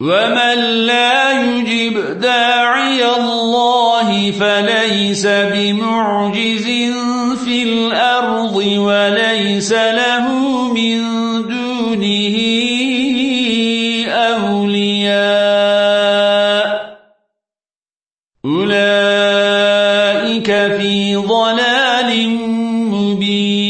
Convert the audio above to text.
ومن لا يجب داعي الله فليس بمعجز في الأرض وليس له من دونه أولياء أولئك في ضلال مبين